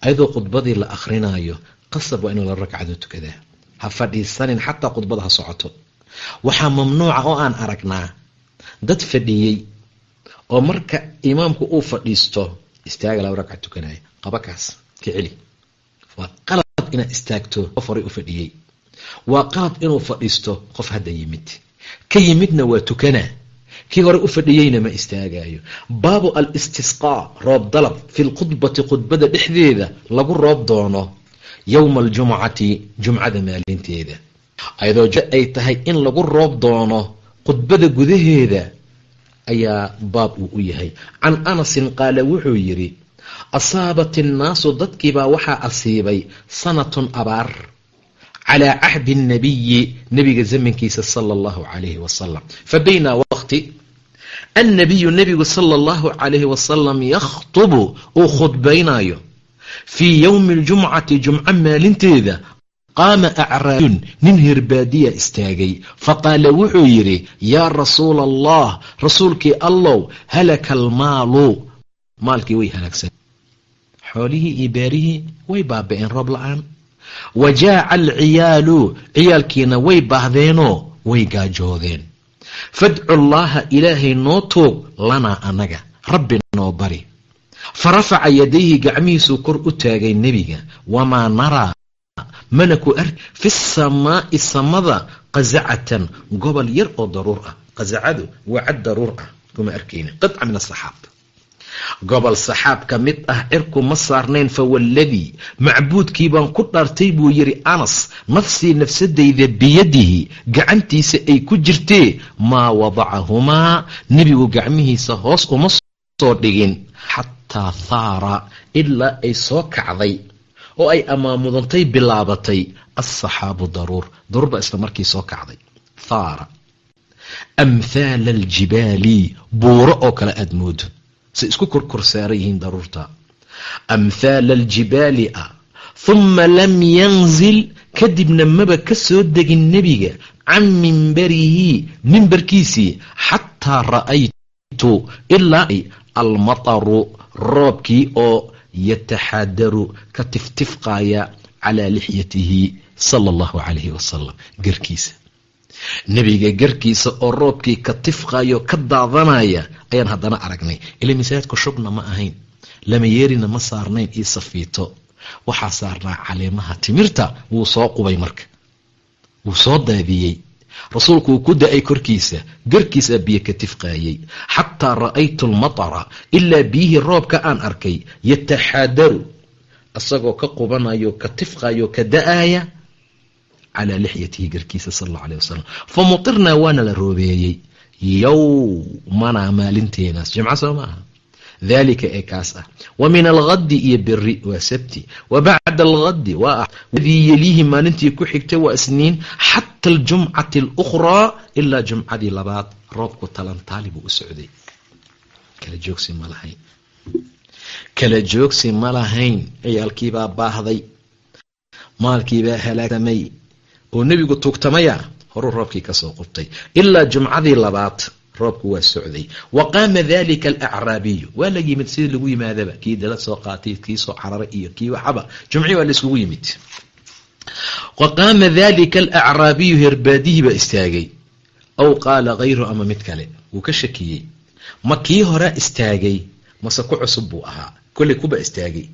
ayadoo khudbadii la akhrinayo qasab waa inuu la ragcado tukadaa ha fadhiisanin xataa khudbada ha socoto. Waxaa mamnuuca oo aan aragnaa. Dad fadhiyey oo marka imaamku uu fadhiisto istaaga laba ragca tukanaya. Qaba ka celi waa qalad inaad istaagto qof horay u fadhiyey. Waa qalad inuu fadhiisto qof hadda yimid. Ka yimidna waa tukanaa kii hore u fadhiyeyna ma istaagayo baabu al-istisqaa roob dalab. Fi lkhudbati khudbada dhexdeeda lagu roob doono yowma aljumcati jumcada maalinteeda. Ayadoo ay tahay in lagu roob doono khudbada gudaheeda ayaa baab uu u yahay. Can anasin qaala wuxuu yidhi asaabat innaasu dadkiibaa waxaa asiibay sanatun abaar calaa cahdi nabiyi nabiga zamankiisa sala allahu calayhi wasalam fa bayna waqti annabiyu nebigu sala allahu calayhi wasalam yakhtubu uu khudbaynayo fii yowmi aljumcati jumco maalinteeda qaama acraabiyun nin herbaadiya istaagay faqaala wuxuu yidhi yaa rasuula allah rasuulkii allow halaka almaalu maalkii way halaagsan xoolihii iyo beerihii way baaba-een roob la'aan wa jaaca alciyaalu ciyaalkiina way baahdeenoo way gaajoodeen fadcu llaaha ilaahay noo toog lanaa anaga rabbi noo bari fa rafaca yadayhi gacmihiisuu kor u taagay nebiga. Wamaa naraa mana ku arki fi samaa'i samada qasacatan gobol yar oo daruur ah. Qasacadu waa cad daruur ah. Kuma arkayna. Qidca min asaxaab gobol saxaab ka mid ah cirku ma saarnayn fawalladii macbuudkii baan ku dhaartay buu yidhi anas nafsii nafsadayda biyadihi gacantiisa ay ku jirtee maa wadacahumaa nebigu gacmihiisa hoos uma soo dhigin xataa thaara ilaa ay soo kacday oo ay amaamudantay bilaabatay alsaxaabu daruur daruur baa isla markii soo kacday. Thaara. Amthaala aljibaali buuro oo kale aada moodo. Say isku korkor saaran yihiin daruurta. Amthaala aljibaali ah huma lam yanzil kadibna maba ka soo degin nebiga can mimbarihi mimbarkiisii xataa ra'aytu ilaa almataru roobkii oo yataxaadaru ka tiftifqaaya calaa lixyatihi sala allahu calayhi wasalam garkiisa. Nebiga garkiisa oo roobkii ka tifqayo ka daadanaya ayaan haddana aragnay. Ila masaajidka shubna ma ahayn lama yeerina ma saarnayn io safiito. Waxaa saarnaa caleemaha timirta wuu soo qubay marka. Wuu soo daadiyey rasuulku uu ku da'ay korkiisa garkiisaa biyo ka tifqaayey xataa ra'aytu almatara ilaa biyihii roobka aan arkay yataxaadaru. Isagoo ka qubanayo ka tifqayo ka da'aaya calaa lixyatihi garkiisa sal alla aleh wasalam fa mutirnaa waana la roobeeyey. Yowmanaa maalinteenaas jimco soo maaha. Dalika ee kaas ah. Wa min alghadi iyo beri waa sabti bacda alghadi waa wadii yeliihi maalintii ku xigtay waa isniin xata aljumcati alukhraa ilaa jumcadii labaad roobku talantaali buu u socday kala joogsi ma lahayn kala joogsi ma lahayn ciyaalkiibaa baahday maalkiibaa halaagsamay oo nebigu tuugtamaya horuu roobkii ka soo qubtay ilaa jumcadii labaad roobku waa socday. Wa qaama dalika alacraabiyu waa la yimid sidii lagu yimaadaba. Kii dala soo qaatay kii soo cararay iyo kii waxaba. Jumcii waa laiskugu yimid. Wa qaama dalika alacraabiyu herbaadihii baa istaagay. Aw qaala hayru ama mid kale. Wuu ka shakiyey. Ma kii horaa istaagay mase ku cusub buu ahaa. Kolley kuba istaagay.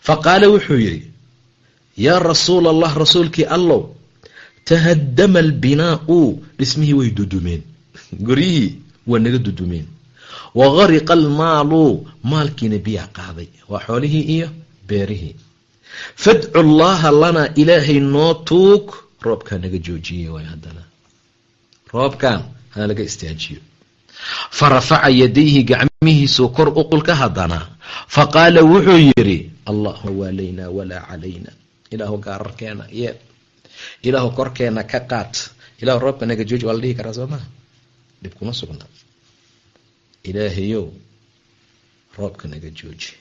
Fa qaala wuxuu yidhi yaa rasuula allah rasuulkii allow tahadama albinaau. Dhismihii way dudumeen guryihii waa naga dudumeen. Wa gariqa almaalu maalkiina biyaa qaaday. Waa xoolihii iyo beerihii. Fadcu llaha lanaa ilaahay noo tuug. Roobkaa naga joojiye waay haddana. Roobkan hana istaajiyo. Fa rafaca yadayhi gacmihiisuu kor u qulka haddana. Fa qaala wuxuu yidhi allahuma waalaynaa walaa calayna. Ilaahu gaararkeena yee. Ilaahu korkeena ka qaad ilahu roobka naga jooji waa la dhihi karaa soo maha dhib kuma sugna ilaahayow roobka naga jooji.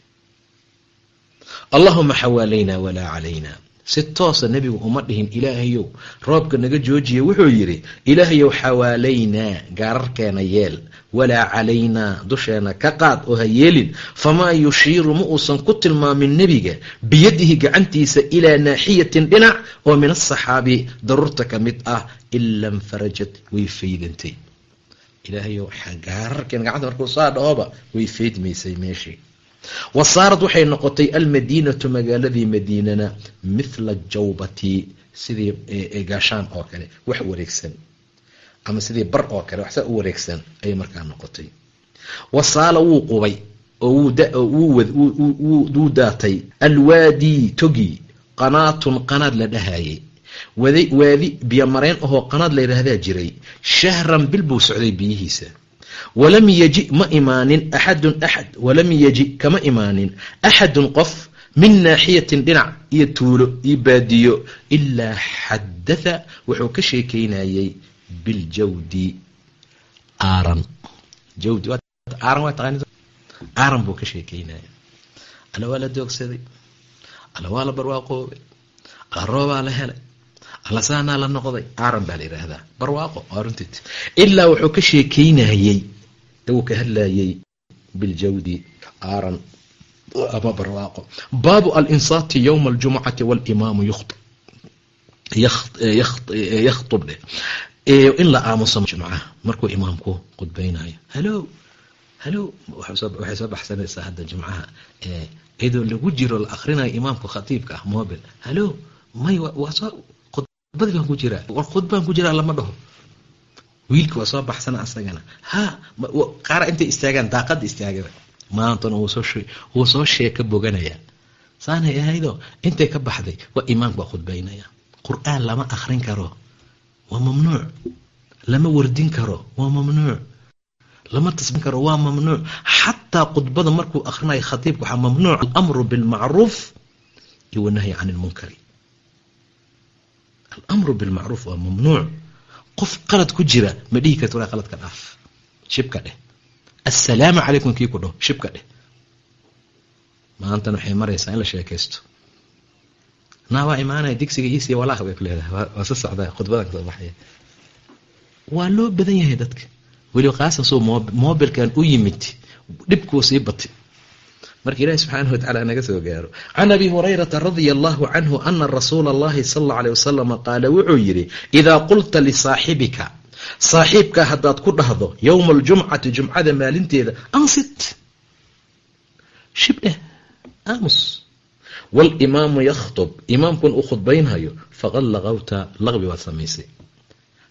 Allahuma xawaalaynaa walaa calayna. Si toosa nebigu uma dhihin ilaahayow roobka naga joojiya wuxuu yidhi ilaahayow xawaalaynaa gaararkeena yeel. Walaa calaynaa dusheena ka qaad oo ha yeelin. Famaa yushiiru ma uusan ku tilmaamin nebiga. Biyadihi gacantiisa ilaa naaxiyatin dhinac oo min asaxaabi daruurta ka mid ah ila nfarajat way faydantay ilaahayow gaararkeena gacanta markuu saa dhahoba way faydmaysay meeshii. Wa saarad waxay noqotay almadiinatu magaaladii madiinana mithla jawbati sidii gaashaan oo kale wax wareegsan. Ama sidii bar oo kale waxsaa u wareegsan ayay markaa noqotay. Wasaala wuu qubay oo wuu daatay. Alwaadii togi qanaatun qanaad la dhahayay waadi biyomareen ahoo qanaad la yidhaahdaa jiray. Shahran bil buu socday biyihiisa. Walam yaji ma imaanin axadun axad walam yaji kama imaanin axadun qof min naaxiyatin dhinac iyo tuulo iyo baadiyo ilaa xadatha wuxuu ka sheekeynayay biljawdi aaran. Aaran buu ka sheekeynaya alla waa la doogsaday. Alla waa la barwaaqoobay. Alla roobaa la helay alla saanaa la noqday. Aaran baa la yidhaahdaa barwaaqo waa ilaa wuxuu ka sheekeynayey uu ka hadlayay biljawdi aaran ama barwaaqo. Baabu alinsaati yowma aljumucati walimaamu yakhtub dheh in la aamuso jumcaha markuu imaamku khudbaynayo halo halo waxay soo baxsanaysaa hadda jumcaha iyadoo lagu jiro la akrinayo imaamka khatiibka ah mobil halo may waa soo baan ku jiraa. War khudbaan ku jiraa lama dhaho. Wiilka waa soo baxsana asagana. Ha qaara intay istaagaan daaqada istaagaba maantana wuu soo sheeka boganaya. Saanay ahaydoo intay ka baxday waa imaamka waa khudbaynaya. Qur'aan lama akrin karo. Waa mamnuuc. Lama wardin karo. Waa mamnuuc. Lama tasbin karo. Waa mamnuuc. Xataa khudbada markuu akrinayo khatiibka waxaa mamnuuc. Alamru bilmacruuf iyo wanahyi can ilmunkari alamru bilmacruuf waa mamnuuc qof qalad ku jira ma dhihi karta walaa qaladka dhaaf shibka dheh assalaamu calaykum kii ku dhaho shibka dheh maantana waxay maraysaa in la sheekaysto naa waa imaanaya digsiga iisiya walaaq bay ku leedahay waa soo socdaa khudbadan ka soo baxaya waa loo badan yahay dadka weliba qaasan soo mobilkan u yimid dhibkuu sii batay marka ilaahi subxaanahu watacala naga soo gaaro. Can abi hurayrata radia allahu canhu ana rasuula allahi sala allau aleyh wasalama qaala wuxuu yidhi idaa qulta lisaaxibika saaxiibkaa haddaad ku dhahdo yowma aljumcati jumcada maalinteeda ansit. Shibdheh aamus. Walimaamu yakhtub imaamkun uu khudbaynhayo faqad laqawta laqbi waad samaysay.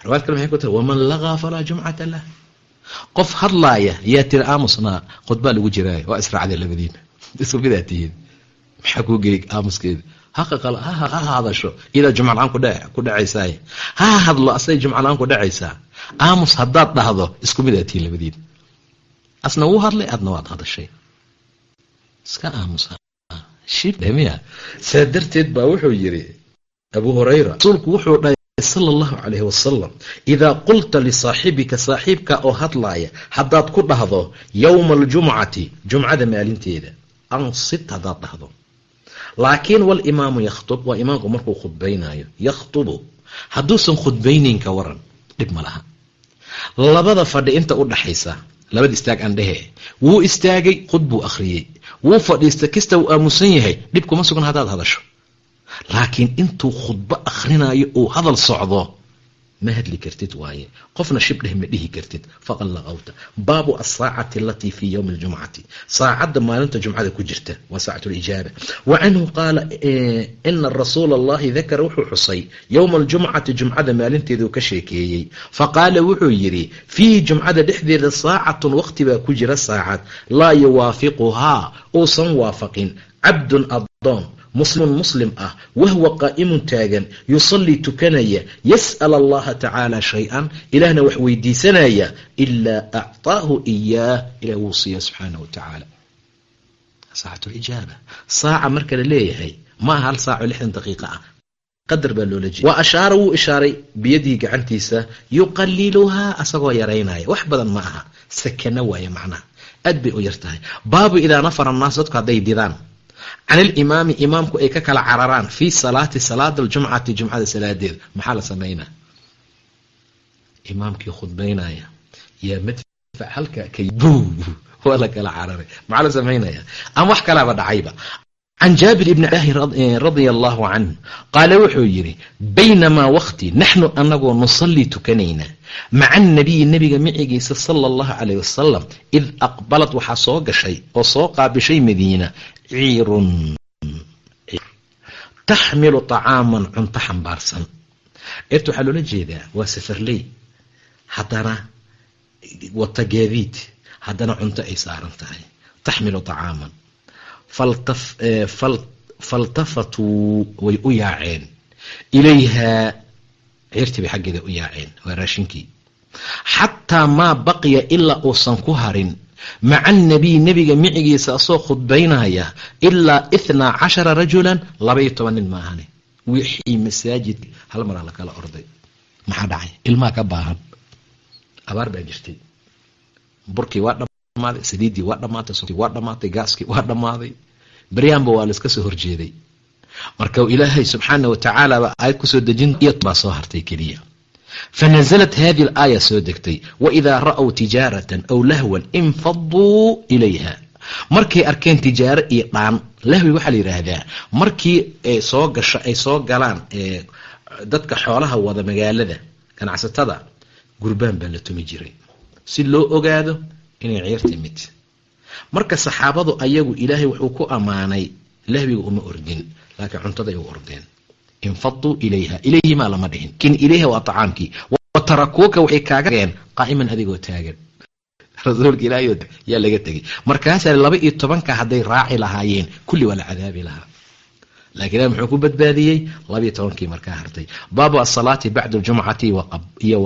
Riwaayad kale maxay ku tiri waman laqaa falaa jumcata lah qof hadlaaya yaa tiri aamusnaa khudbaa lagu jiraayo waa israacday labadiina isku tihiin. Maxaa kuu gey aamuskeeda? Ha hadasho idaa jumca la'aan ku dhacaysaay. Ha hadlo asay jumca la'aan ku dhacaysaa. Aamus haddaad dhahdo isku midaa tihiin labadiina asna wuu hadlay adna waad hadashay. Iska aamusa saa darteed baa wuxuu yiri abu hurayra rasuulku wuxuu dhahay sala allahu calayhi wasalam idaa qulta lisaaxibika saaxiibka oo hadlaaya haddaad ku dhahdo yowma aljumcati jumcada maalinteeda ansit haddaad dhahdo. Laakiin walimaamu yakhtub waa imaamku markuu khudbaynayo yakhtubu hadduusan khudbaynayn ka waran dhib ma laha. Labada fadhi inta u dhaxaysa labada istaag aan dhehe wuu istaagay khud buu akhriyey. Wuu fadhiista kasta uu aamusan yahay dhib kuma sugan haddaad hadasho laakiin intuu khudbo akhrinayo uu hadal socdo ma hadli kartid waaye. Qofna shibdheh ma dhihi kartid. Faqad laqawta. Baabu asaacati alatii fii yowmi aljumcati saacadda maalinta jumcada ku jirta waa saacat lijaaba wa canhu qaala ina rasuula allahi dakara wuxuu xusay yowma aljumcati jumcada maalinteeduu ka sheekeeyey. Faqaala wuxuu yidhi fiihi jumcada dhexdeeda saacatun waqti baa ku jira saacad. Laa yuwaafiquhaa. Uusan waafaqin. Cabdun adoon muslimun muslim ah wahwa qaa'imun taagan yusallii tukanaya yas'al allaha tacaala shay-an ilaahna wax weydiisanaya ilaa acطaahu iyaah ilah wuu siiya subxaanahu wa tacaala saacatulijaaba saaca marka la leeyahay ma aha hal saaco lixdan daqiiqa ah. Qadar baa loola jeeda wa ashaara wuu ishaaray biyadii gacantiisa yuqaliluhaa asagoo yaraynaya. Wax badan ma aha. Sakano waaye macnaha. Aad bay u yar tahay baabu idaa nafara annaas dadku hadday didaan can ilimaami imaamku ay ka kala cararaan fii salaati salaada aljumcati jumcada salaadeeda maxaa la samaynaa imaamkii khudbaynaya. Yaa madfac halkaa kay buu waa la kala cararay. Maxaa la samaynaya ama wax kalaaba dhacayba. Can jaabir ibni ahi radia allahu canhu qaala wuxuu yidhi baynamaa waqti naxnu anagoo nusallii tukanayna maca annabiyi nebiga micigiisa sala allahu calayh wasalam id aqbalad waxaa soo gashay oo soo qaabishay madiina ciirun taxmilu طacaaman cunto xambaarsan eerta waxaa loola jeedaa waa safarley haddana wata gaadiid haddana cunto ay saaran tahay taxmilu طacaaman faltafatuu way u yaaceen ilayhaa ciirtii bay xaggeeda u yaaceen waa raashinkii xataa maa baqiya ilaa uusan ku harin maca annabiy nebiga micigiisa asoo khudbaynaya ilaa ithnaa cashara rajulan labaiyo toban nin maahane wixii masaajid hal maraa la kala orday. Maxaa dhacay? Ilmaha ka baahan. Abaar baa jirtay. Burkii waa dhamaaday saliiddii waa dhamaatay waa dhamaatay gaaskii waa dhammaaday. Baryahanba waa layska soo horjeeday. Marka ilaahay subxaana wa baa aayad ku soo dejin baa soo hartay keliya fanaزlat hadi اlaaya soo degtay waidaa ra'w tijaaratan aw lahwan infaduu ilayha markay arkeen tijaaro iyo dhaan lahwi waxaa la yidhaahdaa markii soo gasho ay soo galaan dadka xoolaha wada magaalada ganacsatada gurbaan baa la tumi jiray si loo ogaado inay ciir timid marka saxaabadu ayagu ilaahay wuxuu ku ammaanay lahwiga uma ordin laakiin cuntaday u ordeen infaduu ilayha ilayhimaa lama dhihin. Lakin ilayha waa acaamkii wa tarakuuka waxay kaaga geen qaa'iman adigoo taagan. Rasuulka ilaahay yaa laga tegay markaasaa laba iyo tobanka hadday raaci lahaayeen kulli waa la cadaabi lahaa. Lakin ilahi muxuu ku badbaadiyey? Labaiyo tobankii markaa hartay. Baabu asalaati bacda aljumcati iyo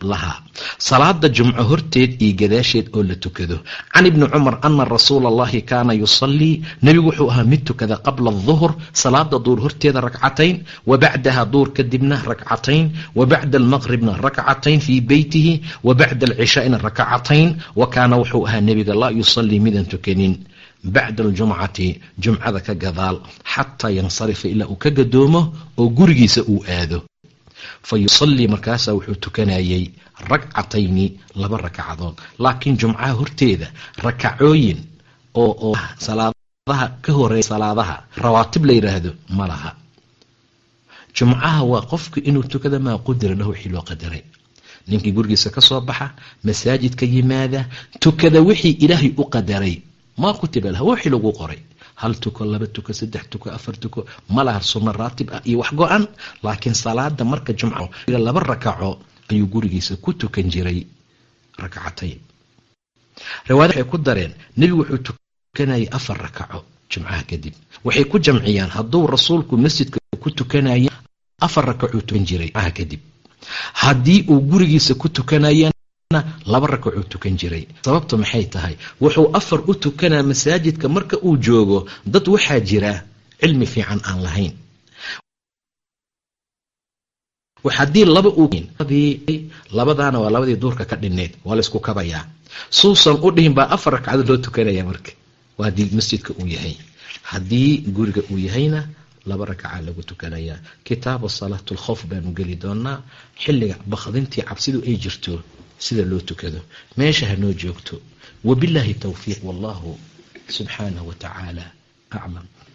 waqablaha salaada jumco horteed iyo gadaasheed oo la tukado. Can ibni cumar ana rasuula allahi kaana yusalii nebigu wuxuu ahaa mid tukada qabla aduhr salaada duur horteeda rakcatayn wa bacdaha duur kadibna rakcatayn wa bacda almaqribna rakcatayn fii beytihi wa bacda alcishaa'ina rakcatayn wa kaana wuxuu ahaa nebiga laa yusalii midaan tukanin. Bacda aljumcati jumcada ka gadaal xataa yansarifa ilaa uu ka gadoomo oo gurigiisa uu aado fa yusallii markaasaa wuxuu tukanayay ragcatayni laba rakacadood laakiin jumcaha horteeda rakacooyin oo oo salaadaha ka horreeya salaadaha rawaatib la yidhaahdo ma laha. Jumcaha waa qofku inuu tukada maa qudira lahu wixii loo qadaray. Ninkii gurigiisa ka soo baxa masaajidka yimaada tukada wixii ilaahay u qadaray maa kutiba laha wixii lagu qoray hal tuko laba tuko saddex tuko afar tuko ma laha sunno raatib ah iyo wax go-an. Laakiin salaada marka jumca laba rakaco ayuu gurigiisa ku tukan jiray rakcatayn riwaayad waxay ku dareen nebigu wuxuu tukanayay afar rakaco jumcaha kadib. Waxay ku jamciyaan hadduu rasuulku masjidka ku tukanaya afar rakacuu tukan jiray kadib. Haddii uu gurigiisa ku tukanaya laba rakacuu tukan jiray. Sababtu maxay tahay? Wuxuu afar u tukanaa masaajidka marka uu joogo dad waxaa jira cilmi fiican aan lahayn. Haddii laba labadaana waa labadii duurka ka dhineed waa laysku kabayaa. Suusan u dhihin baa afar ragcadood loo tukanaya marka. Waa haddii masjidka uu yahay. Haddii guriga uu yahayna laba rakaca lagu tukanayaa kitaabu salaat lkhowf baanu geli doonaa. Xilliga bakdintii cabsidu ay jirto sida loo tukado. Meesha hanoo joogto. Wabillahi towfiiq wallahu subxaanahu wa tacaala aclam